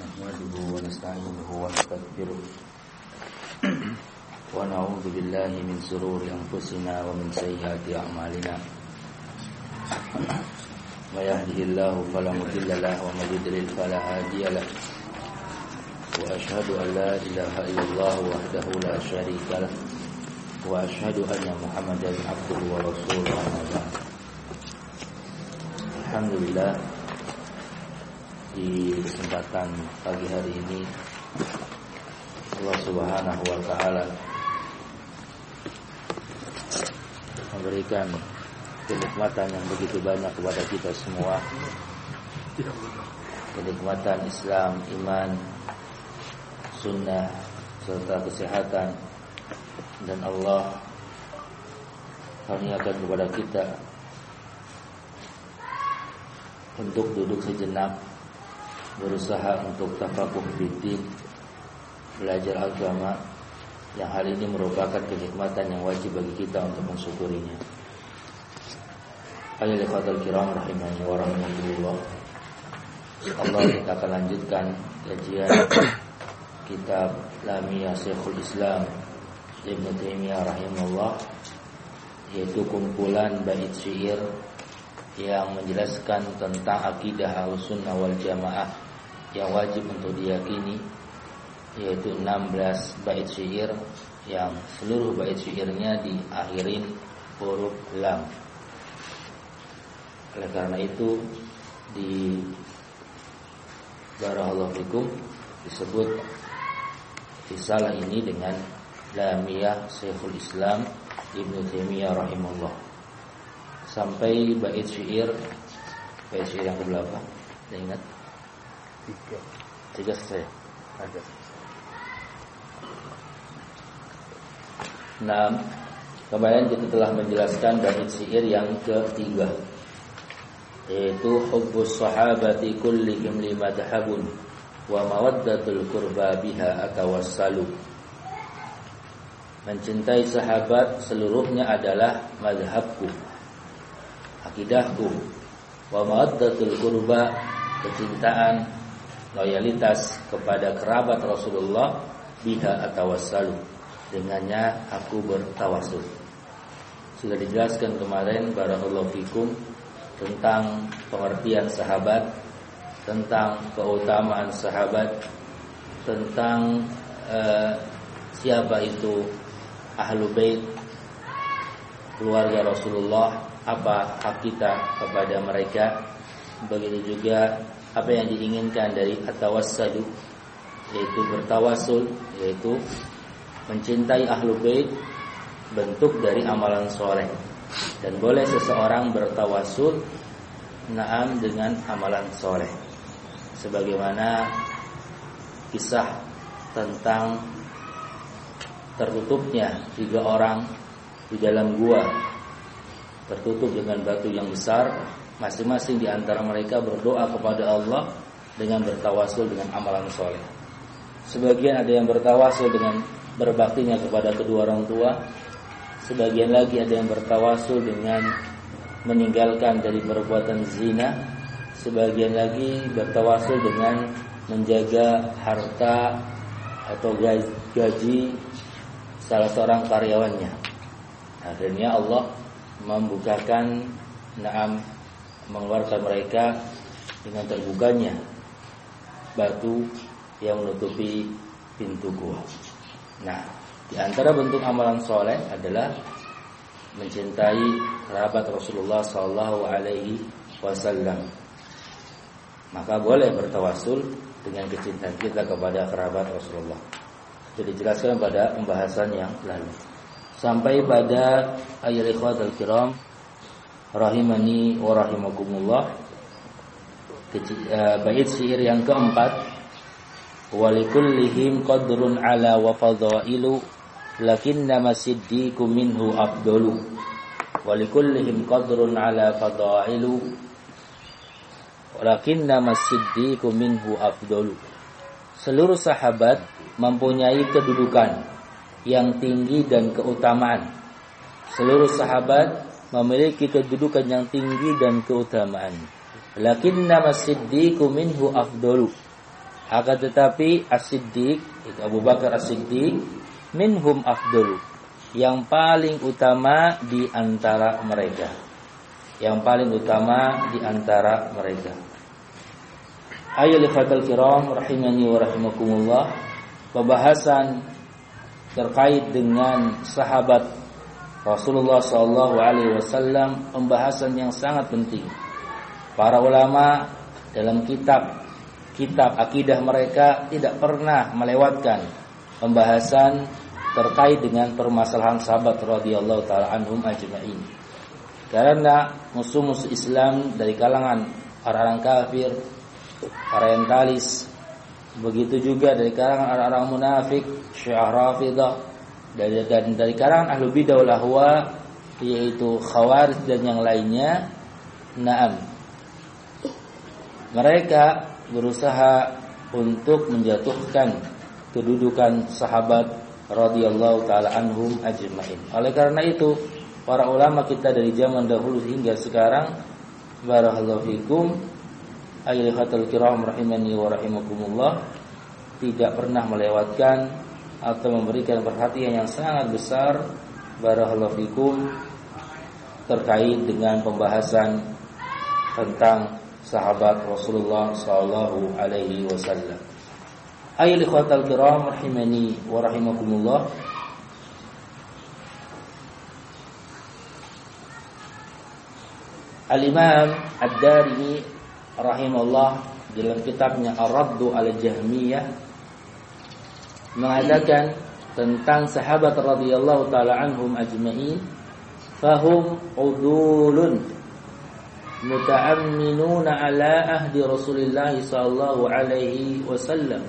نحمده ونستعينه ونستغفره. ونعوذ بالله من سرور أنفسنا ومن سيئات أعمالنا. ما يهده الله فلا مضل له وما يضلل فلا هادي له. وأشهد أن لا إله إلا الله وحده لا شريك له. وأشهد أن محمدا عبده ورسوله. أما بعد Alhamdulillah di kesempatan pagi hari ini. Allah Subhanahu wa taala memberikan kenikmatan yang begitu banyak kepada kita semua. Kenikmatan Islam, iman, sunnah serta kesehatan. Dan Allah karuniakan kepada kita untuk duduk sejenak berusaha untuk tafakuh fiddin belajar agama yang hal ini merupakan kenikmatan yang wajib bagi kita untuk mensyukurinya. Ayat ikhwatul kiram rahimahnya wa rahmatullah. Allah kita akan lanjutkan kajian kitab Lamia Syekhul Islam Ibn Taimiyah rahimahullah yaitu kumpulan bait syair yang menjelaskan tentang akidah al-sunnah wal jamaah yang wajib untuk diyakini yaitu 16 bait syair yang seluruh bait syairnya diakhirin huruf lam. Oleh karena itu di Barakallahu fikum disebut risalah ini dengan Lamiyah Syekhul Islam Ibnu Taimiyah rahimahullah sampai bait syair bait syair yang keberapa? Ada ingat? Tiga. Tiga selesai. Ada. Nah, kemarin kita telah menjelaskan bait syair yang ketiga yaitu hubbus sahabati kullihim limadhabun wa mawaddatul qurba biha atawassalu. Mencintai sahabat seluruhnya adalah madhabku akidahku wa mawaddatul qurba kecintaan loyalitas kepada kerabat Rasulullah biha atawassalu. Dengannya aku bertawasul. Sudah dijelaskan kemarin barakallahu fikum tentang pengertian sahabat tentang keutamaan sahabat tentang uh, siapa itu ahlu bait keluarga Rasulullah apa hak kita kepada mereka. Begitu juga apa yang diinginkan dari atawassadu yaitu bertawasul yaitu mencintai ahlu bait bentuk dari amalan soleh. Dan boleh seseorang bertawasul naam dengan amalan soleh. Sebagaimana kisah tentang tertutupnya tiga orang di dalam gua. Tertutup dengan batu yang besar masing-masing di antara mereka berdoa kepada Allah dengan bertawasul dengan amalan soleh. Sebagian ada yang bertawasul dengan berbaktinya kepada kedua orang tua. Sebagian lagi ada yang bertawasul dengan meninggalkan dari perbuatan zina. Sebagian lagi bertawasul dengan menjaga harta atau gaji salah seorang karyawannya. Akhirnya Allah membukakan naam mengeluarkan mereka dengan terbukanya batu yang menutupi pintu gua. Nah, di antara bentuk amalan soleh adalah mencintai kerabat Rasulullah Sallallahu Alaihi Wasallam. Maka boleh bertawasul dengan kecintaan kita kepada kerabat Rasulullah. Jadi dijelaskan pada pembahasan yang lalu sampai pada ayat ikhwatul kiram rahimani wa rahimakumullah. Bait syair yang keempat. Walikullihim qadrun ala wa fadailu lakinna siddiqu minhu afdalu. Walikullihim qadrun ala fadailu walakinna siddiqu minhu afdalu. Seluruh sahabat mempunyai kedudukan yang tinggi dan keutamaan. Seluruh sahabat memiliki kedudukan yang tinggi dan keutamaan. Lakinna masiddiqu minhu afdalu. Akan tetapi As-Siddiq, Abu Bakar As-Siddiq, minhum afdul, yang paling utama di antara mereka. Yang paling utama di antara mereka. Ayo lihatal kiram rahimani wa rahimakumullah. Pembahasan terkait dengan sahabat Rasulullah SAW Alaihi Wasallam pembahasan yang sangat penting. Para ulama dalam kitab kitab akidah mereka tidak pernah melewatkan pembahasan terkait dengan permasalahan sahabat radhiyallahu taala anhum ajma'in. Karena musuh-musuh Islam dari kalangan orang-orang kafir, orientalis, begitu juga dari kalangan orang-orang munafik, syiah rafidah, dari dan dari kalangan ahlu bidah yaitu khawarij dan yang lainnya, naam. Mereka berusaha untuk menjatuhkan kedudukan sahabat radhiyallahu taala anhum ajmain. Oleh karena itu, para ulama kita dari zaman dahulu hingga sekarang barakallahu fikum ayyuhatul kiram rahimani wa rahimakumullah tidak pernah melewatkan atau memberikan perhatian yang sangat besar barakallahu fikum terkait dengan pembahasan tentang sahabat Rasulullah sallallahu alaihi wasallam. Ayol ikhwatal kiram rahimani wa rahimakumullah. Al-Imam Ad-Darimi rahimahullah dalam kitabnya Ar-Raddu al-Jahmiyah mengatakan tentang sahabat radhiyallahu taala anhum ajma'in fahum udulun muta'amminuna ala ahdi Rasulillah sallallahu alaihi wasallam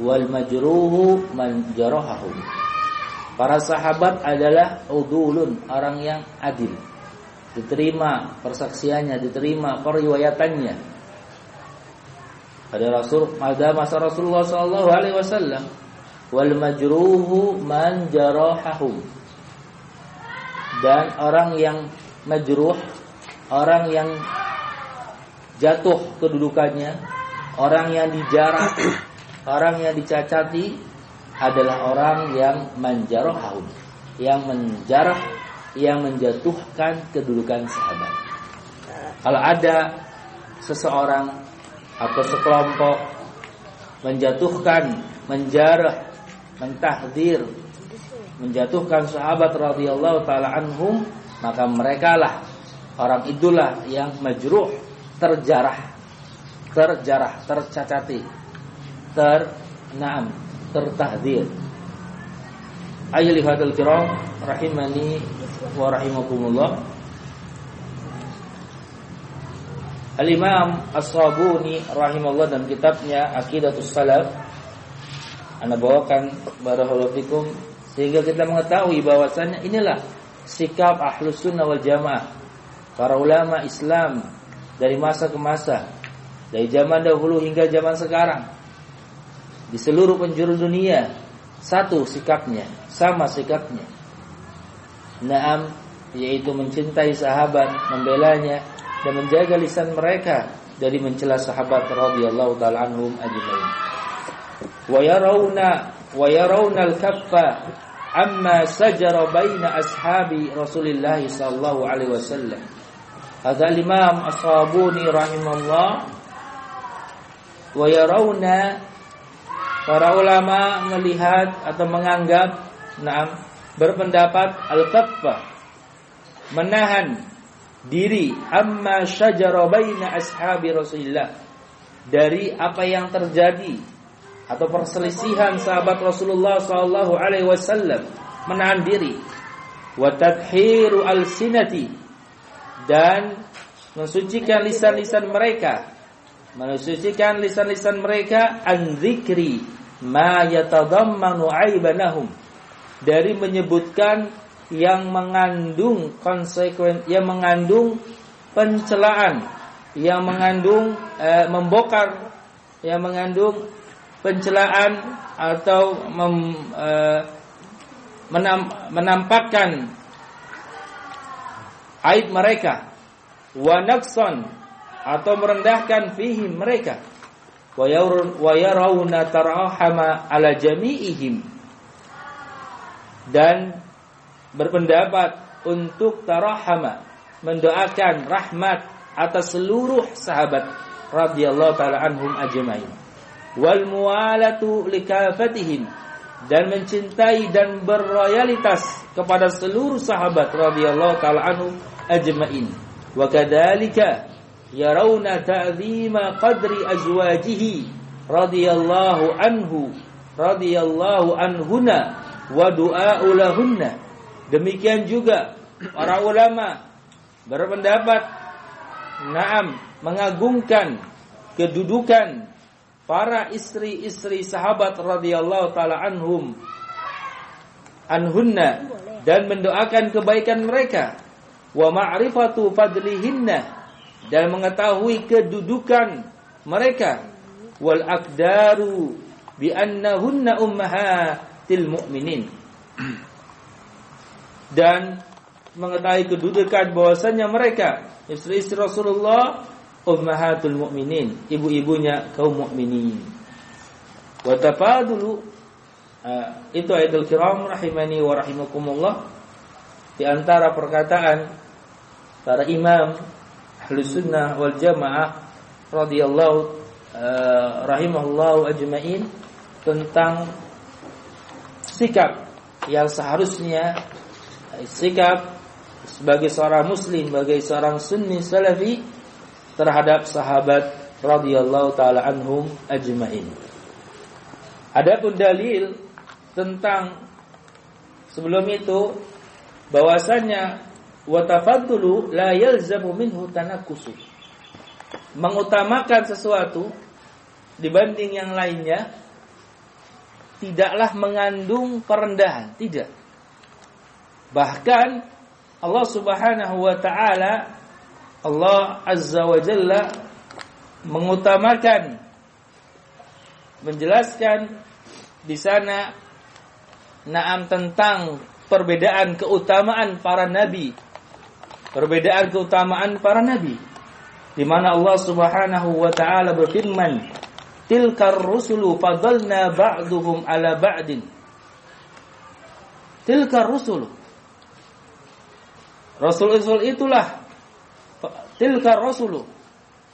wal majruhu man jarahahu. Para sahabat adalah udulun, orang yang adil. Diterima persaksiannya, diterima periwayatannya. Pada Rasul pada masa Rasulullah sallallahu alaihi wasallam wal majruhu man jarahahu. Dan orang yang majruh orang yang jatuh kedudukannya, orang yang dijarah, orang yang dicacati adalah orang yang menjarah yang menjarah, yang menjatuhkan kedudukan sahabat. Kalau ada seseorang atau sekelompok menjatuhkan, menjarah, mentahdir, menjatuhkan sahabat radhiyallahu taala anhum, maka mereka lah Orang itulah yang majruh, terjarah, terjarah, tercacati, ternam, tertahdir. Ayyuhal kiram rahimani wa rahimakumullah. Al-Imam As-Sabuni rahimahullah dalam kitabnya Aqidatus Salaf Anda bawakan barakallahu sehingga kita mengetahui bahwasannya inilah sikap Ahlus Sunnah wal Jamaah para ulama Islam dari masa ke masa, dari zaman dahulu hingga zaman sekarang. Di seluruh penjuru dunia satu sikapnya, sama sikapnya. Naam yaitu mencintai sahabat, membelanya dan menjaga lisan mereka dari mencela sahabat radhiyallahu taala anhum ajmain. Wa yarawna wa yarawna al-kaffa amma sajara baina ashabi Rasulillah sallallahu alaihi wasallam Kata Imam As-Sabuni rahimahullah wa yarawna para ulama melihat atau menganggap nah, berpendapat al-kaffah menahan diri. Amma syajara baina ashabi Rasulillah. Dari apa yang terjadi atau perselisihan sahabat Rasulullah sallallahu alaihi wasallam menahan diri. Wa tadhiru al-sinati. Dan mensucikan lisan-lisan mereka. Mensucikan lisan-lisan mereka an zikri ma yatadammanu aibanahum dari menyebutkan yang mengandung konsekuen yang mengandung pencelaan yang mengandung eh, membokar yang mengandung pencelaan atau mem, eh, menam, menampakkan aib mereka. Wa naqsan atau merendahkan fihi mereka. Wa yarun wa yarawna tarahama ala jami'ihim. Dan berpendapat untuk tarahama mendoakan rahmat atas seluruh sahabat radhiyallahu taala anhum ajmain wal muwalatu likafatihim dan mencintai dan berloyalitas kepada seluruh sahabat radhiyallahu taala anhum ajmain wa kadzalika yarawna ta'zima qadri azwajihi radhiyallahu anhu radhiyallahu anhuna wa du'a'u lahunna. Demikian juga para ulama berpendapat na'am mengagungkan kedudukan para istri-istri sahabat radhiyallahu taala anhum anhunna dan mendoakan kebaikan mereka wa ma'rifatu fadlihinna dan mengetahui kedudukan mereka wal aqdaru bi annahunna ummahat ummahatil mu'minin. Dan mengetahui kedudukan bahwasanya mereka istri-istri Rasulullah ummahatul mu'minin, ibu-ibunya kaum mukminin. Wa tafadulu uh, itu ayatul kiram rahimani wa rahimakumullah di antara perkataan para imam Ahlus Sunnah wal Jamaah radhiyallahu uh, rahimahullahu ajmain tentang sikap yang seharusnya sikap sebagai seorang muslim, sebagai seorang sunni salafi terhadap sahabat radhiyallahu taala anhum ajmain. Adapun dalil tentang sebelum itu bahwasanya wa tafaddulu la yalzamu minhu tanakkusu. Mengutamakan sesuatu dibanding yang lainnya tidaklah mengandung perendahan, tidak. Bahkan Allah Subhanahu wa taala Allah Azza wa Jalla mengutamakan menjelaskan di sana naam tentang perbedaan keutamaan para nabi. Perbedaan keutamaan para nabi. Di mana Allah Subhanahu wa taala berfirman, tilkar rusulu fadalna ba'duhum ala ba'din tilkar rusulu Rasul-rasul itulah. Tilkar rasulu.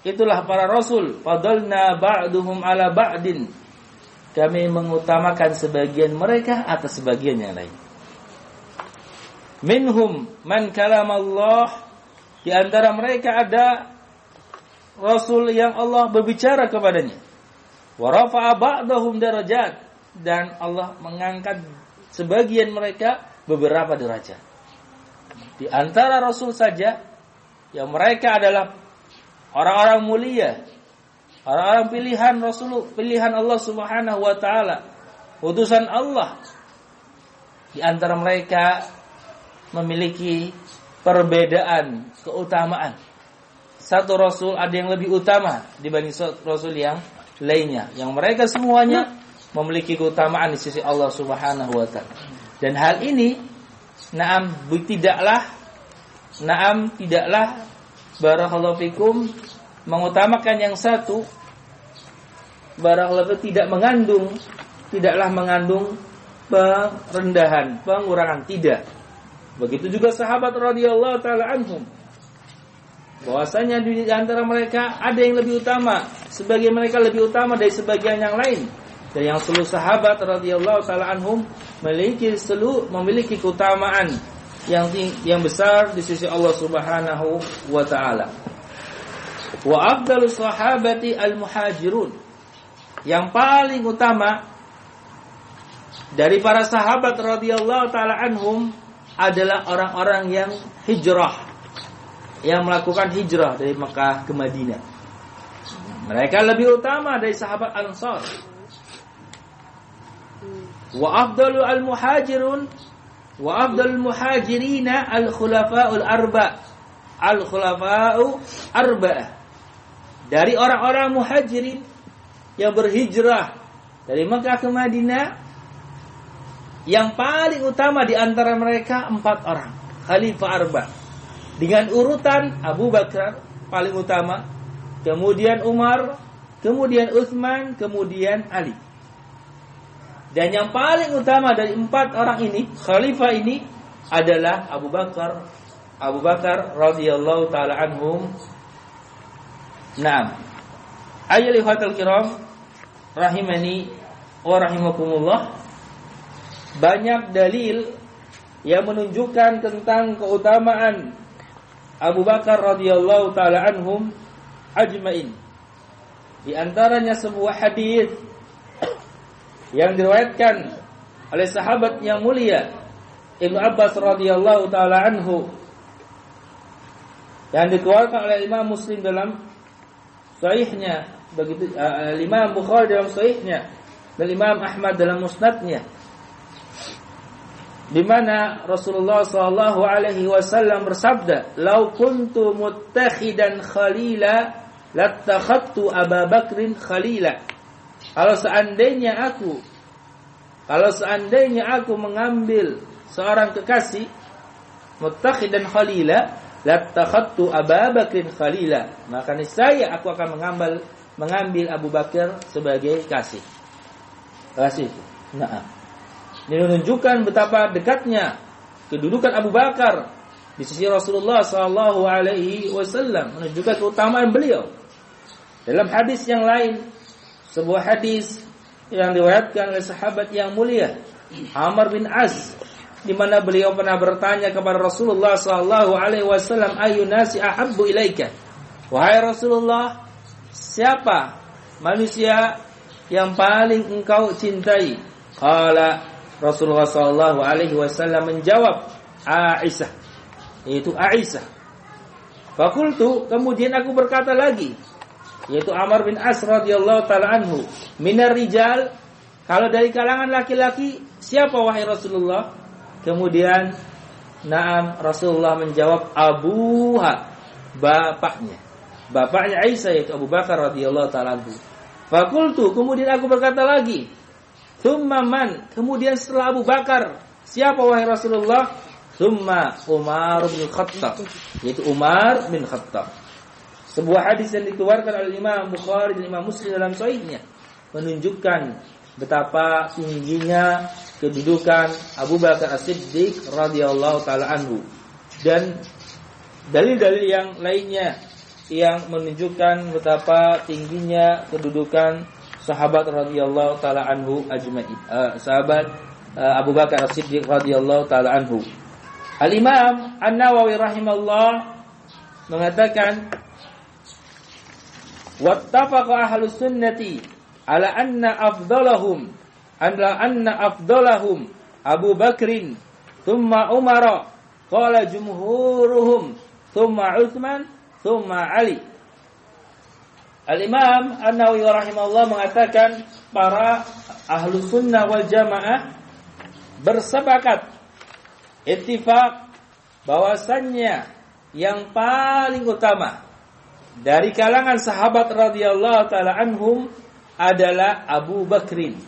Itulah para rasul. Fadalna ba'duhum ala ba'din. Kami mengutamakan sebagian mereka atas sebagian yang lain. Minhum man kalam Allah di antara mereka ada rasul yang Allah berbicara kepadanya. Wa rafa'a ba'dahum darajat. Dan Allah mengangkat sebagian mereka beberapa derajat. Di antara rasul saja yang mereka adalah orang-orang mulia, orang-orang pilihan Rasul, pilihan Allah Subhanahu wa taala, utusan Allah. Di antara mereka memiliki perbedaan keutamaan. Satu rasul ada yang lebih utama dibanding rasul yang lainnya yang mereka semuanya memiliki keutamaan di sisi Allah Subhanahu wa taala. Dan hal ini naam tidaklah. Naam tidaklah. Barakallahu fikum. Mengutamakan yang satu barakallahu tidak mengandung tidaklah mengandung perendahan, pengurangan tidak. Begitu juga sahabat radhiyallahu taala anhum. Bahwasanya di antara mereka ada yang lebih utama. Sebagian mereka lebih utama dari sebagian yang lain. Dan yang seluruh sahabat radhiyallahu taala anhum memiliki seluruh memiliki keutamaan yang yang besar di sisi Allah Subhanahu wa taala. Wa afdalus sahabati al-muhajirun. Yang paling utama dari para sahabat radhiyallahu taala anhum adalah orang-orang yang hijrah yang melakukan hijrah dari Mekah ke Madinah. Mereka lebih utama dari sahabat Ansar. Wa afdalu al-muhajirun wa afdalul muhajirina al-khulafa'ul arba. Al-khulafa'u arba. Dari orang-orang muhajirin yang berhijrah dari Mekah ke Madinah yang paling utama di antara mereka empat orang khalifah arba dengan urutan Abu Bakar paling utama, kemudian Umar, kemudian Utsman, kemudian Ali. Dan yang paling utama dari empat orang ini, khalifah ini adalah Abu Bakar Abu Bakar radhiyallahu taala anhum. Naam. Ayyuhal kiram rahimani wa rahimakumullah. Banyak dalil yang menunjukkan tentang keutamaan Abu Bakar radhiyallahu taala anhum ajmain. Di antaranya sebuah hadis yang diriwayatkan oleh sahabat yang mulia Ibnu Abbas radhiyallahu taala anhu yang dikeluarkan oleh Imam Muslim dalam sahihnya begitu uh, Imam Bukhari dalam sahihnya dan Imam Ahmad dalam musnadnya di mana Rasulullah sallallahu alaihi wasallam bersabda, "Lau kuntu muttakhidan khalila lattakhadtu Abu Bakrin khalila." Kalau seandainya aku kalau seandainya aku mengambil seorang kekasih muttakhidan khalila lattakhadtu Abu Bakrin khalila. Maka niscaya aku akan mengambil mengambil Abu Bakar sebagai kasih. Kasih. Nah, ini menunjukkan betapa dekatnya kedudukan Abu Bakar di sisi Rasulullah Sallallahu Alaihi Wasallam menunjukkan keutamaan beliau. Dalam hadis yang lain, sebuah hadis yang diriwayatkan oleh sahabat yang mulia Amr bin Az di mana beliau pernah bertanya kepada Rasulullah sallallahu alaihi wasallam ayu nasi ahabbu ilaika? Wahai Rasulullah siapa manusia yang paling engkau cintai? Qala Rasulullah sallallahu alaihi wasallam menjawab Aisyah. Yaitu Aisyah. Fakultu kemudian aku berkata lagi yaitu Amr bin As radhiyallahu taala anhu. Minar rijal kalau dari kalangan laki-laki siapa wahai Rasulullah? Kemudian Naam Rasulullah menjawab abuha bapaknya. Bapaknya Aisyah yaitu Abu Bakar radhiyallahu taala anhu. Fakultu kemudian aku berkata lagi Thumma man kemudian setelah Abu Bakar siapa wahai Rasulullah? Thumma Umar bin Khattab yaitu Umar bin Khattab sebuah hadis yang dikeluarkan oleh Imam Bukhari dan Imam Muslim dalam sahihnya menunjukkan betapa tingginya kedudukan Abu Bakar As-Siddiq radhiyallahu taala anhu. Dan dalil-dalil yang lainnya yang menunjukkan betapa tingginya kedudukan sahabat radhiyallahu taala anhu ajma'i uh, sahabat uh, Abu Bakar As-Siddiq radhiyallahu taala anhu. Al-Imam An-Nawawi rahimahullah mengatakan wattafaqa ahlus sunnati ala anna afdalahum ala anna afdalahum Abu Bakrin thumma Umar qala jumhuruhum thumma Utsman thumma Ali. Al-Imam An-Nawawi rahimahullah mengatakan para ahlu sunnah wal jamaah bersepakat ittifaq bahwasannya yang paling utama dari kalangan sahabat radhiyallahu taala anhum adalah Abu Bakrin.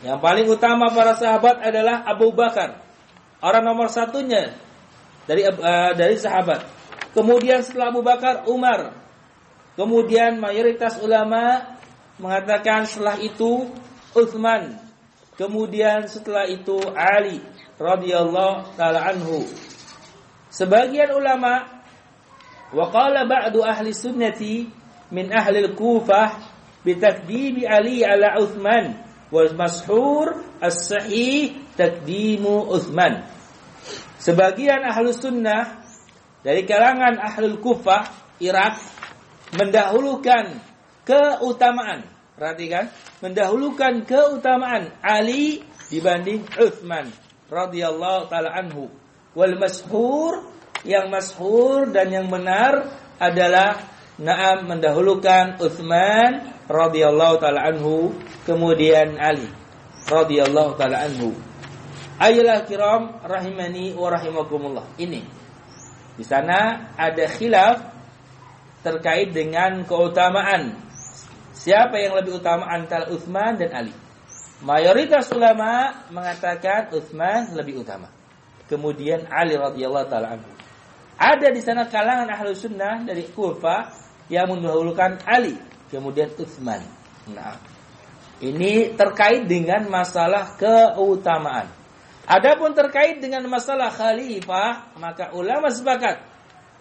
Yang paling utama para sahabat adalah Abu Bakar. Orang nomor satunya dari uh, dari sahabat. Kemudian setelah Abu Bakar Umar. Kemudian mayoritas ulama mengatakan setelah itu Uthman. Kemudian setelah itu Ali radhiyallahu taala anhu. Sebagian ulama Wa ba'du ahli sunnati min ahli al-Kufah bitakdimi Ali ala Uthman wal as-sahih Uthman. Sebagian ahli sunnah dari kalangan ahli Kufah Irak mendahulukan keutamaan. Perhatikan, mendahulukan keutamaan Ali dibanding Uthman radhiyallahu taala anhu. Wal mashhur yang masyhur dan yang benar adalah Naam mendahulukan Utsman radhiyallahu taala anhu kemudian Ali radhiyallahu taala anhu. Ayolah kiram rahimani wa rahimakumullah. Ini di sana ada khilaf terkait dengan keutamaan siapa yang lebih utama antara Utsman dan Ali. Mayoritas ulama mengatakan Utsman lebih utama. Kemudian Ali radhiyallahu taala anhu. Ada di sana kalangan ahlu sunnah dari Kufa yang mendahulukan Ali kemudian Utsman. Nah, ini terkait dengan masalah keutamaan. Adapun terkait dengan masalah khalifah, maka ulama sepakat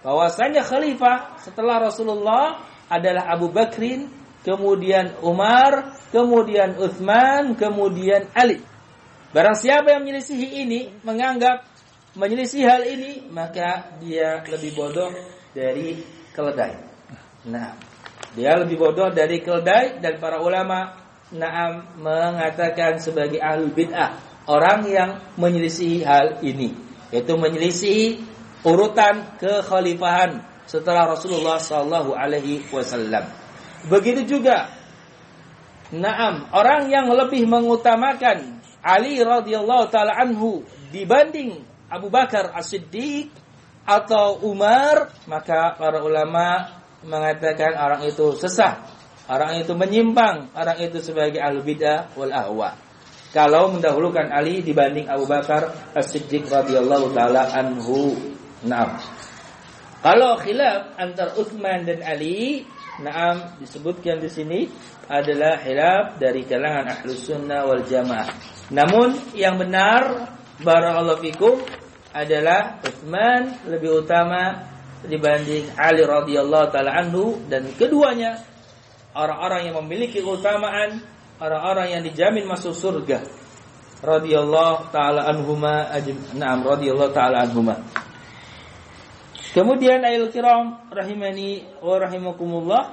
bahwasanya khalifah setelah Rasulullah adalah Abu Bakrin, kemudian Umar, kemudian Uthman, kemudian Ali. Barang siapa yang menyelisihi ini, menganggap menyelisih hal ini, maka dia lebih bodoh dari keledai. Nah, dia lebih bodoh dari keledai dan para ulama Naam mengatakan sebagai ahli bid'ah orang yang menyelisih hal ini yaitu menyelisih urutan kekhalifahan setelah Rasulullah Shallallahu Alaihi Wasallam. Begitu juga, naam orang yang lebih mengutamakan Ali radhiyallahu taala anhu dibanding Abu Bakar As-Siddiq atau Umar, maka para ulama mengatakan orang itu sesat, orang itu menyimpang, orang itu sebagai ahlu bidah wal ahwa kalau mendahulukan Ali dibanding Abu Bakar As-Siddiq radhiyallahu taala anhu. Naam. Kalau khilaf antar Utsman dan Ali, naam disebutkan di sini adalah khilaf dari kalangan Ahlus Sunnah wal Jamaah. Namun yang benar barakallahu fikum adalah Utsman lebih utama dibanding Ali radhiyallahu taala anhu dan keduanya orang-orang yang memiliki keutamaan orang-orang yang dijamin masuk surga. Radhiyallahu taala anhuma na'am radhiyallahu taala anhuma. Kemudian ayat kiram rahimani wa rahimakumullah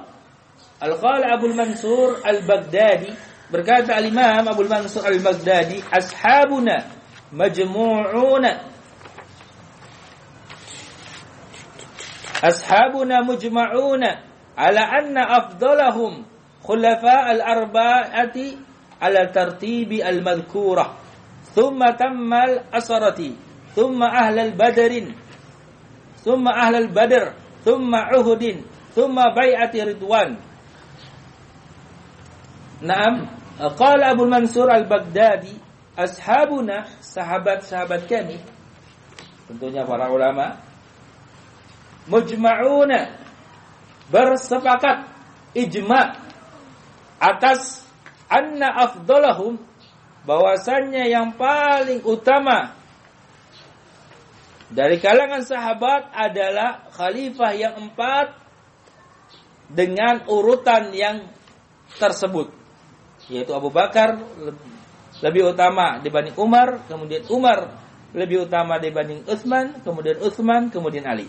al-qala Abu Mansur al-Baghdadi berkata al-Imam Abu Mansur al-Baghdadi ashabuna majmu'una ashabuna mujma'una ala anna afdalahum خلفاء الأربعة على الترتيب المذكورة. ثم تم الأسرة ثم أهل البدر ثم أهل البدر ثم عهد ثم بيعة رضوان. نعم. قال أبو المنصور البغدادي ashabuna sahabat-sahabat kami tentunya para ulama mujma'una bersepakat ijma atas anna afdalahum bahwasannya yang paling utama dari kalangan sahabat adalah khalifah yang empat dengan urutan yang tersebut yaitu Abu Bakar lebih utama dibanding Umar, kemudian Umar lebih utama dibanding Utsman, kemudian Utsman, kemudian Ali.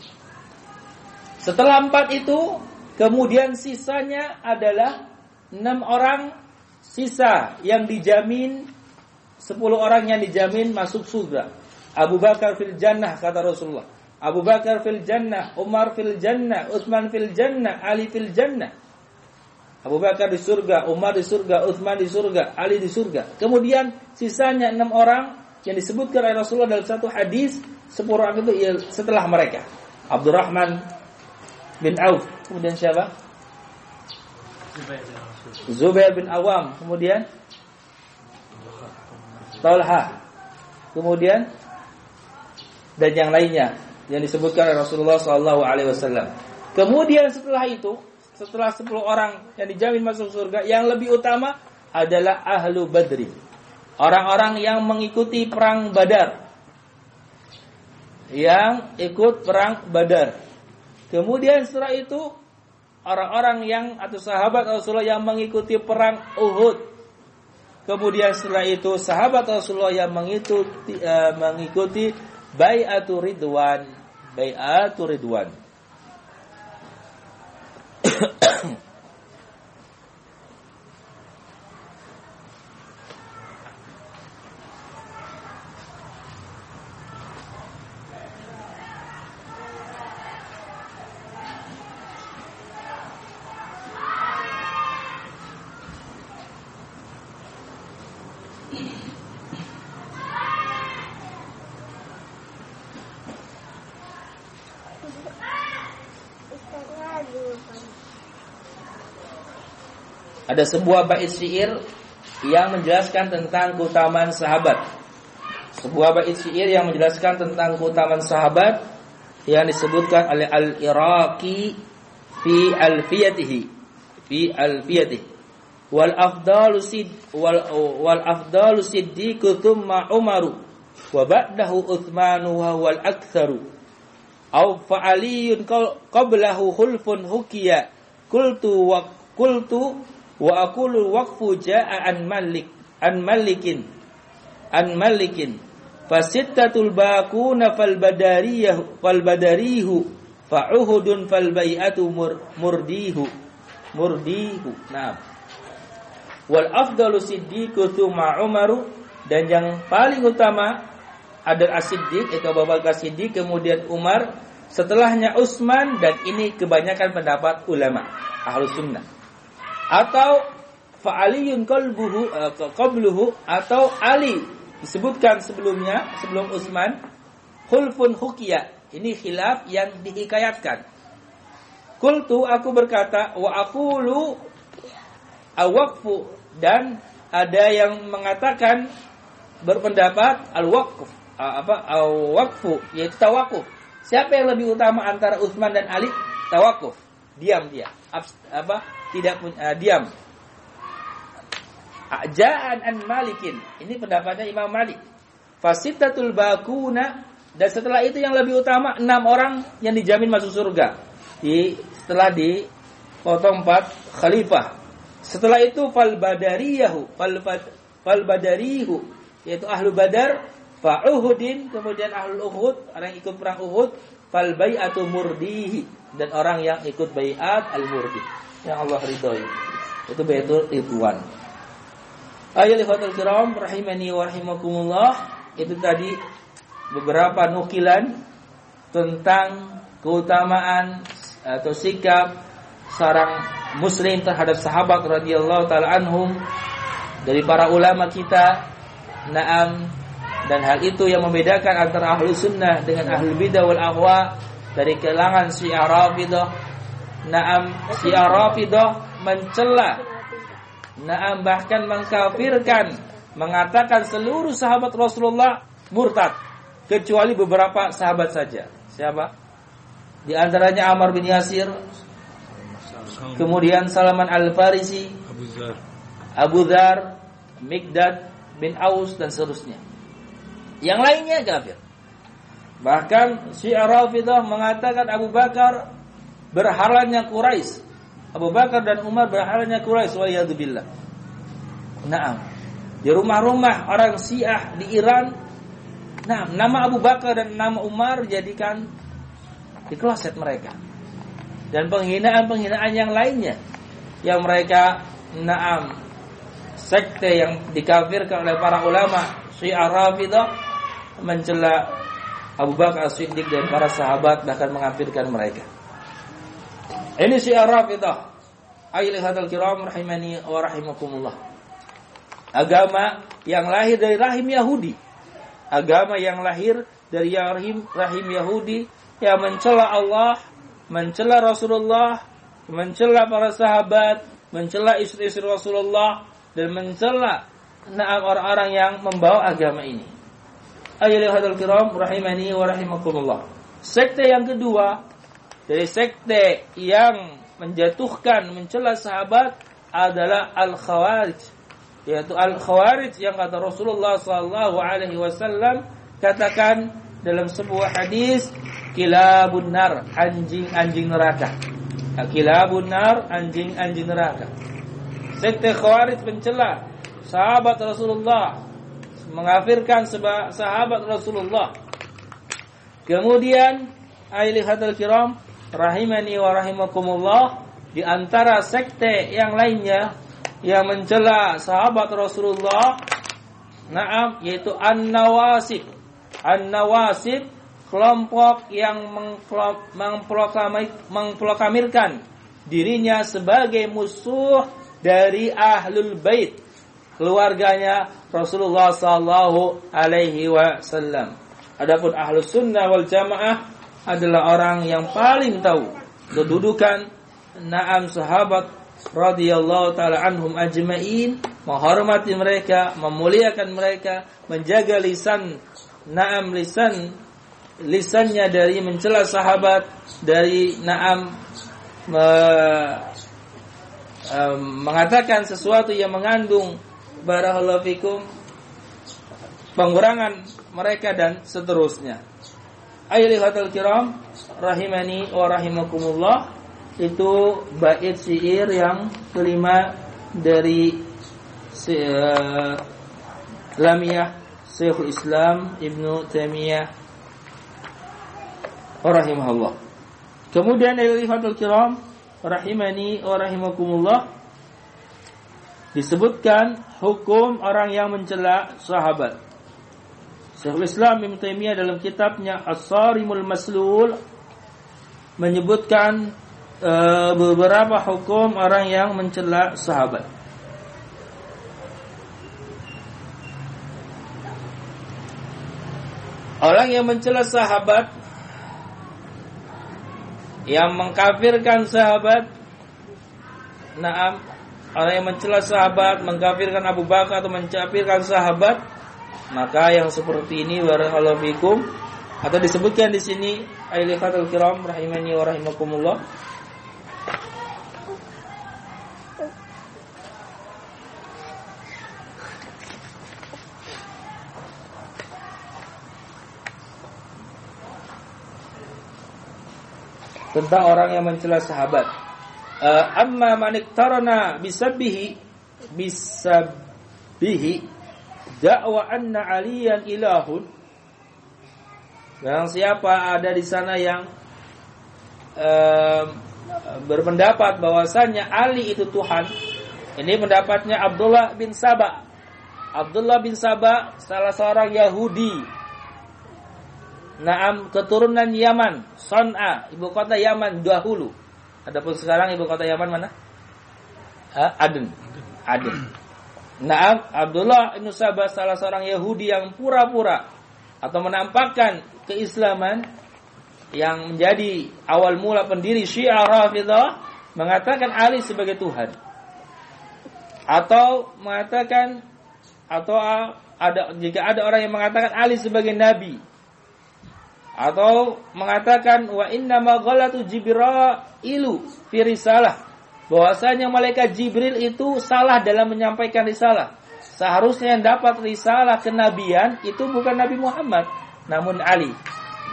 Setelah empat itu, kemudian sisanya adalah enam orang sisa yang dijamin sepuluh orang yang dijamin masuk surga. Abu Bakar fil jannah kata Rasulullah. Abu Bakar fil jannah, Umar fil jannah, Utsman fil jannah, Ali fil jannah. Abu Bakar di surga, Umar di surga, Utsman di surga, Ali di surga. Kemudian sisanya enam orang yang disebutkan oleh Rasulullah dalam satu hadis sepuluh orang itu setelah mereka. Abdurrahman bin Auf. Kemudian siapa? Zubair bin Awam, kemudian Talha, kemudian dan yang lainnya yang disebutkan oleh Rasulullah Shallallahu Alaihi Wasallam. Kemudian setelah itu, setelah 10 orang yang dijamin masuk surga, yang lebih utama adalah ahlu badri, orang-orang yang mengikuti perang Badar, yang ikut perang Badar. Kemudian setelah itu orang-orang yang atau sahabat Rasulullah yang mengikuti perang Uhud. Kemudian setelah itu sahabat Rasulullah yang mengikuti uh, mengikuti bai'atu ridwan, bai'atu ridwan. Ahem. Ada sebuah bait syair yang menjelaskan tentang keutamaan sahabat. Sebuah bait syair yang menjelaskan tentang keutamaan sahabat yang disebutkan oleh Al-Iraqi fi alfiyatihi. Fi alfiyatih wal afdalu sid wal wal afdalu siddiqu thumma umaru. Wa ba'dahu uthmanu wa huwal aktsaru aw fa aliyun qablahu khulfun hukiya. Qultu wa qultu wa aqulu waqfu ja'a an malik an malikin an malikin. Fasittatul bakuna fal badariyah fal badarihu fa uhudun fal bai'atu murdihu murdihu. Nah wal afdalu siddiqu thumma umaru dan yang paling utama ada As-Siddiq itu Abu Bakar Siddiq kemudian Umar setelahnya Utsman dan ini kebanyakan pendapat ulama ahlu sunnah atau fa'aliyun qalbuhu uh, qabluhu atau Ali disebutkan sebelumnya sebelum Utsman khulfun hukiya ini khilaf yang dihikayatkan Kultu aku berkata wa aqulu awaqfu dan ada yang mengatakan berpendapat al-waqf apa al-waqfu yaitu tawakuf. Siapa yang lebih utama antara Utsman dan Ali? Tawakuf. Diam dia. Abs, apa? Tidak punya uh, diam. Ajaan an Malikin. Ini pendapatnya Imam Malik. Fasitatul bakuna dan setelah itu yang lebih utama enam orang yang dijamin masuk surga. Di setelah di potong empat khalifah. Setelah itu fal badariyahu fal, fal badarihu yaitu ahlu badar fa uhudin kemudian ahlu uhud orang ikut perang uhud fal bai'atu murdihi. Dan orang yang ikut bai'at al murdi yang Allah ridhoi. Itu baitul ridwan. Ayat ikhwatul kiram rahimani wa rahimakumullah. Itu tadi beberapa nukilan tentang keutamaan atau sikap seorang muslim terhadap sahabat radhiyallahu taala anhum dari para ulama kita. Naam dan hal itu yang membedakan antara ahlu sunnah dengan ahlu bidah wal ahwa dari kalangan si Arabidah. Naam si Arabidah mencela Naam bahkan mengkafirkan mengatakan seluruh sahabat Rasulullah murtad kecuali beberapa sahabat saja. Siapa? Di antaranya Amr bin Yasir, kemudian Salman Al-Farisi, Abu Dhar, Mikdad bin Aus dan seterusnya. Yang lainnya kafir. Bahkan Syiah Rafidah mengatakan Abu Bakar berhalanya Quraisy. Abu Bakar dan Umar berhalanya Quraisy waliyadzubillah. Naam. Di rumah-rumah orang Syiah di Iran, nah nama Abu Bakar dan nama Umar jadikan di kloset mereka. Dan penghinaan-penghinaan yang lainnya yang mereka naam sekte yang dikafirkan oleh para ulama Syiah Rafidah mencela Abu Bakar As-Siddiq dan para sahabat bahkan mengafirkan mereka. Ini Syiah Rafidah. Ayyuhal kiram rahimani wa rahimakumullah. Agama yang lahir dari rahim Yahudi. Agama yang lahir dari rahim rahim Yahudi yang mencela Allah, mencela Rasulullah, mencela para sahabat, mencela istri-istri Rasulullah, dan mencela orang-orang yang membawa agama ini. Ayyuhal kiram rahimani wa rahimakumullah. Sekte yang kedua dari sekte yang menjatuhkan mencela sahabat adalah al-khawarij yaitu al-khawarij yang kata Rasulullah sallallahu alaihi wasallam katakan dalam sebuah hadis kilabun nar anjing-anjing neraka. Kilabun nar anjing-anjing neraka. Sekte Khawarij mencela sahabat Rasulullah, mengafirkan sahabat Rasulullah. Kemudian hadal kiram rahimani wa rahimakumullah di antara sekte yang lainnya yang mencela sahabat Rasulullah Naam yaitu An-Nawasib. An-Nawasib kelompok yang mengproklamirkan dirinya sebagai musuh dari ahlul bait keluarganya Rasulullah sallallahu alaihi wasallam. Adapun ahlus sunnah wal jamaah adalah orang yang paling tahu kedudukan naam sahabat radhiyallahu taala anhum ajmain, menghormati mereka, memuliakan mereka, menjaga lisan naam lisan lisannya dari mencela sahabat, dari naam um, mengatakan sesuatu yang mengandung barakallahu fikum pengurangan mereka dan seterusnya. Ayyuhatul kiram rahimani wa rahimakumullah itu bait syair yang kelima dari uh, Lamiyah Syekhul Islam Ibnu Taimiyah rahimahullah. Kemudian ayyuhatul kiram rahimani wa rahimakumullah disebutkan hukum orang yang mencela sahabat. Syekhul Islam Ibn Taimiyah dalam kitabnya As-Sarimul Maslul menyebutkan e, beberapa hukum orang yang mencela sahabat. Orang yang mencela sahabat yang mengkafirkan sahabat Naam orang yang mencela sahabat, mengkafirkan Abu Bakar atau mencapirkan sahabat maka yang seperti ini barakallahu atau disebutkan di sini ailifatul kiram rahimani wa rahimakumullah tentang orang yang mencela sahabat. Uh, amma maniktarana bisabihi bisabihi dakwa anna aliyan ilahun Yang siapa ada di sana yang um, berpendapat bahwasanya Ali itu Tuhan. Ini pendapatnya Abdullah bin Sabah. Abdullah bin Sabah salah seorang Yahudi. Naam keturunan Yaman, Son'a, ibu kota Yaman dahulu. Adapun sekarang ibu kota Yaman mana? Ha? Aden. Aden. Naam, Abdullah bin Sabah salah seorang Yahudi yang pura-pura atau menampakkan keislaman yang menjadi awal mula pendiri Syiah Rafidah mengatakan Ali sebagai Tuhan. Atau mengatakan atau ada jika ada orang yang mengatakan Ali sebagai nabi atau mengatakan wa inna ma ghalatu fi risalah bahwasanya malaikat Jibril itu salah dalam menyampaikan risalah. Seharusnya yang dapat risalah kenabian itu bukan Nabi Muhammad, namun Ali.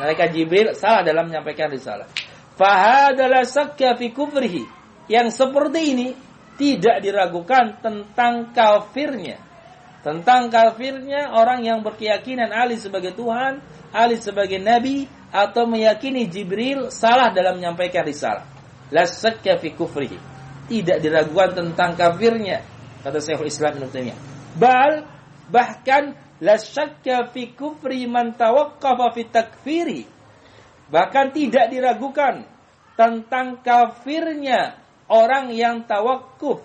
Malaikat Jibril salah dalam menyampaikan risalah. Fahadalah sakya fi kufrihi. Yang seperti ini tidak diragukan tentang kafirnya. Tentang kafirnya orang yang berkeyakinan Ali sebagai Tuhan, Ali sebagai Nabi, atau meyakini Jibril salah dalam menyampaikan risalah. La sakya fi tidak diragukan tentang kafirnya kata Syekhul Islam Ibnu Taimiyah. Bal bahkan la syakka fi kufri man takfiri. Bahkan tidak diragukan tentang kafirnya orang yang tawakuf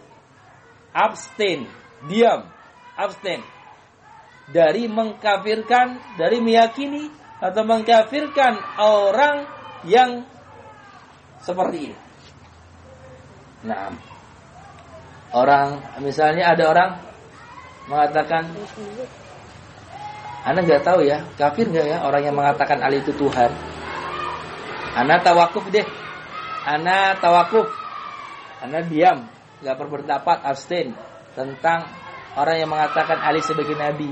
abstain, diam, abstain dari mengkafirkan, dari meyakini atau mengkafirkan orang yang seperti ini. Nah, orang misalnya ada orang mengatakan, Anda nggak tahu ya, kafir nggak ya orang yang mengatakan Ali itu Tuhan? Anda tawakuf deh, Anda tawakuf, Anda diam, nggak berpendapat abstain tentang orang yang mengatakan Ali sebagai Nabi,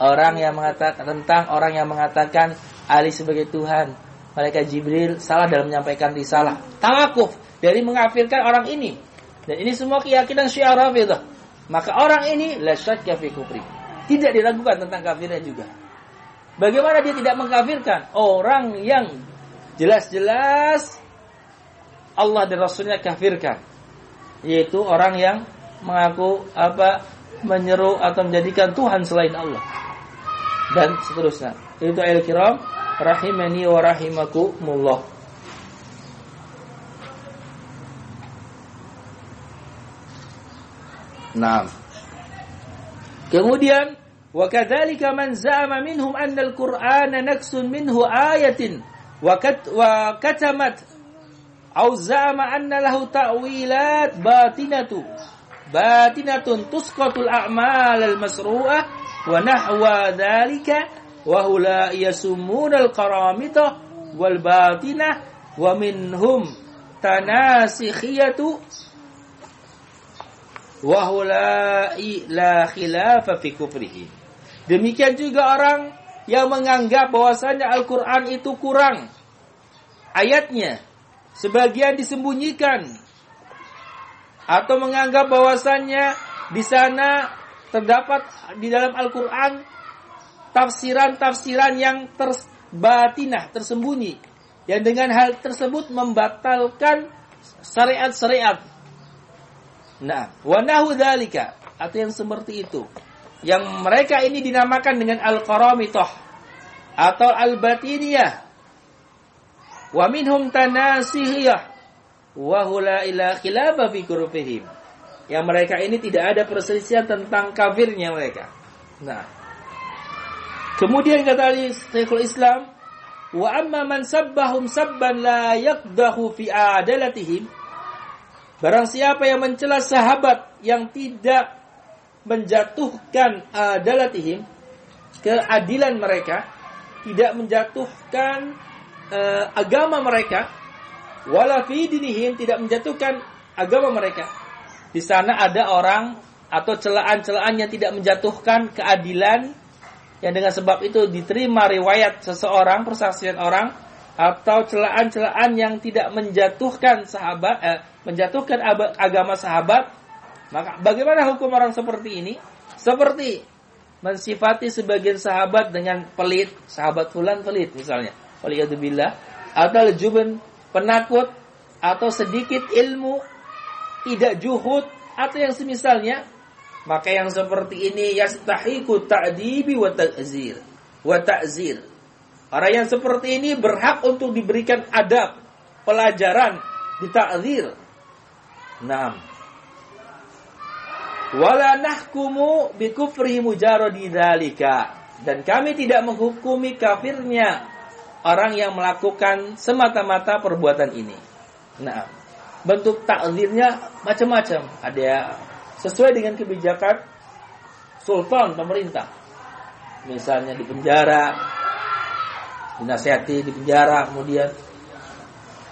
orang yang mengatakan tentang orang yang mengatakan Ali sebagai Tuhan, mereka Jibril salah dalam menyampaikan risalah. Tawakuf dari mengafirkan orang ini. Dan ini semua keyakinan Syiah Rafidah. Maka orang ini la fi kufri. Tidak diragukan tentang kafirnya juga. Bagaimana dia tidak mengkafirkan orang yang jelas-jelas Allah dan Rasulnya kafirkan, yaitu orang yang mengaku apa menyeru atau menjadikan Tuhan selain Allah dan seterusnya. Itu ayat kiram rahimani wa rahimakumullah. Nah. Kemudian wa kadzalika man za'ama minhum anna al-Qur'ana naksun minhu ayatin wa kat wa katamat aw za'ama anna lahu ta'wilat batinatu batinatun tusqatul a'mal al-masru'ah wa nahwa dzalika wa hula yasumuna al-qaramita wal batinah wa minhum tanasikhiyatu wa hulai la khilafa fi kufrihim. Demikian juga orang yang menganggap bahwasanya Al-Qur'an itu kurang ayatnya, sebagian disembunyikan atau menganggap bahwasanya di sana terdapat di dalam Al-Qur'an tafsiran-tafsiran yang terbatinah, tersembunyi yang dengan hal tersebut membatalkan syariat-syariat. Nah, wa nahu dzalika atau yang seperti itu. Yang mereka ini dinamakan dengan al-qaramithah atau al-batiniyah. Wa minhum tanasihiyah wa hula ila fi kurufihim. Yang mereka ini tidak ada perselisihan tentang kafirnya mereka. Nah, kemudian kata Syekhul Islam, wa amma man sabbahum sabban la yaqdahu fi adalatihim Barang siapa yang mencela sahabat yang tidak menjatuhkan adalatihim keadilan mereka, tidak menjatuhkan uh, agama mereka, wala dinihim tidak menjatuhkan agama mereka. Di sana ada orang atau celaan-celaan yang tidak menjatuhkan keadilan yang dengan sebab itu diterima riwayat seseorang, persaksian orang atau celaan-celaan yang tidak menjatuhkan sahabat eh, menjatuhkan agama sahabat. Maka bagaimana hukum orang seperti ini? Seperti mensifati sebagian sahabat dengan pelit sahabat fulan pelit misalnya. Waliyadzubillah atau jubun penakut atau sedikit ilmu tidak juhud atau yang semisalnya maka yang seperti ini yastahiku ta'dibi wa ta'zir wa ta'zir Orang yang seperti ini berhak untuk diberikan adab, pelajaran, ditakzir. Naam. Wala nahkumu bikufrihi mujaradi dzalika. Dan kami tidak menghukumi kafirnya orang yang melakukan semata-mata perbuatan ini. Nah, bentuk takzirnya macam-macam. Ada sesuai dengan kebijakan sultan pemerintah. Misalnya di penjara, dinasihati di penjara kemudian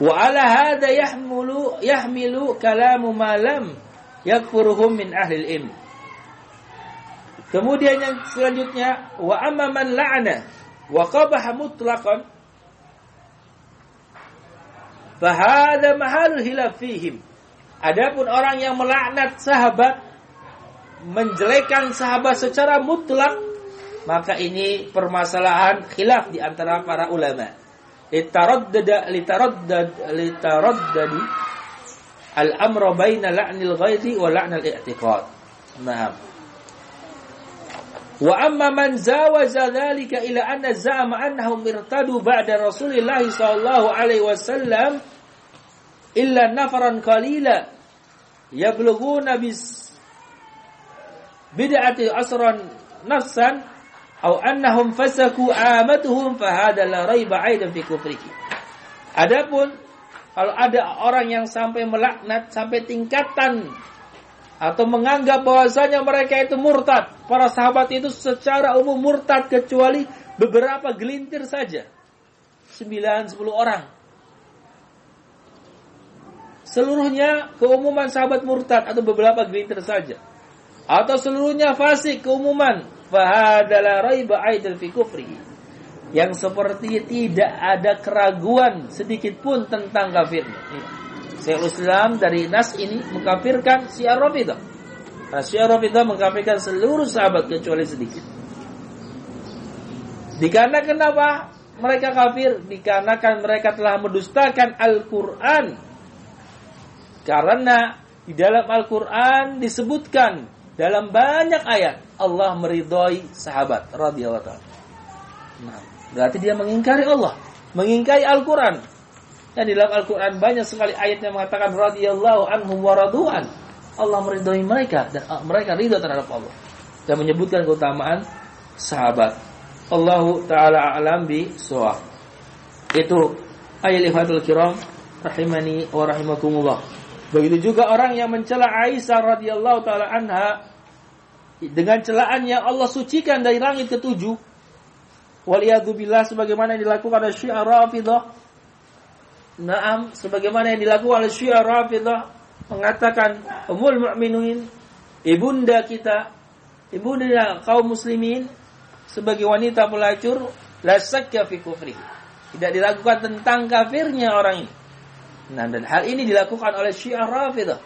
wa ala hada yahmulu yahmilu kalamu malam yakfuruhum min ahli ilm kemudian yang selanjutnya wa amma man la'ana wa qabaha mutlaqan fahada mahalul hilaf fihim adapun orang yang melaknat sahabat menjelekan sahabat secara mutlak maka ini permasalahan khilaf di antara para ulama. Litaraddada litaraddad litaraddadi al-amru baina la'nil ghaidhi wa la'nil i'tiqad. Naam. Wa amma man zawaza dhalika ila anna za'ama annahum irtadu ba'da Rasulillah sallallahu alaihi wasallam illa nafaran qalila yablughuna bis bid'ati asran nafsan au annahum fasaku amatuhum fahada la raiba aidan fi kufrihi. Adapun kalau ada orang yang sampai melaknat sampai tingkatan atau menganggap bahwasanya mereka itu murtad, para sahabat itu secara umum murtad kecuali beberapa gelintir saja. 9 10 orang. Seluruhnya keumuman sahabat murtad atau beberapa gelintir saja. Atau seluruhnya fasik keumuman fahadala raiba aidan fi kufri yang seperti tidak ada keraguan sedikit pun tentang kafirnya. Syekhul Islam dari nas ini mengkafirkan Syiah Rafidah. Syiah Rafidah mengkafirkan seluruh sahabat kecuali sedikit. Dikarenakan kenapa mereka kafir? Dikarenakan mereka telah mendustakan Al-Quran. Karena di dalam Al-Quran disebutkan dalam banyak ayat Allah meridhoi sahabat radhiyallahu taala. Nah, berarti dia mengingkari Allah, mengingkari Al-Qur'an. Dan di dalam Al-Qur'an banyak sekali ayat yang mengatakan radhiyallahu anhum wa radu'an. Allah meridhoi mereka dan mereka ridha terhadap Allah. Dan menyebutkan keutamaan sahabat. Allahu taala alam bi suwa. Itu ayat kiram rahimani wa rahimakumullah. Begitu juga orang yang mencela Aisyah radhiyallahu taala anha dengan celaan yang Allah sucikan dari langit ketujuh. Waliyadzubillah sebagaimana yang dilakukan oleh Syiah Rafidah. Naam, sebagaimana yang dilakukan oleh Syiah Rafidah mengatakan Ummul Mukminin ibunda kita, ibunda kaum muslimin sebagai wanita pelacur la sakka fi kufri. Tidak diragukan tentang kafirnya orang ini. Nah, dan hal ini dilakukan oleh Syiah Rafidah.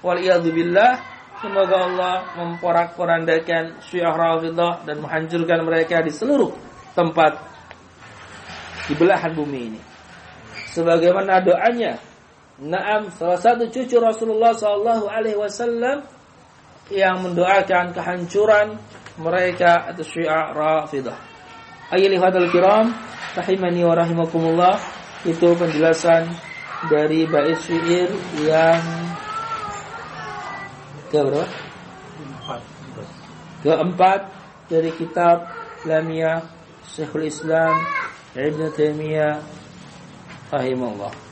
Wal billah, semoga Allah memporak-porandakan Syiah Rafidah dan menghancurkan mereka di seluruh tempat di belahan bumi ini. Sebagaimana doanya Naam, salah satu cucu Rasulullah Sallallahu Alaihi Wasallam yang mendoakan kehancuran mereka atau Syiah Rafidah. Ayyuhal kiram, rahimani wa rahimakumullah, itu penjelasan dari bait syair yang ke berapa? Keempat dari kitab Lamia Syekhul Islam Ibn Taimiyah rahimahullah.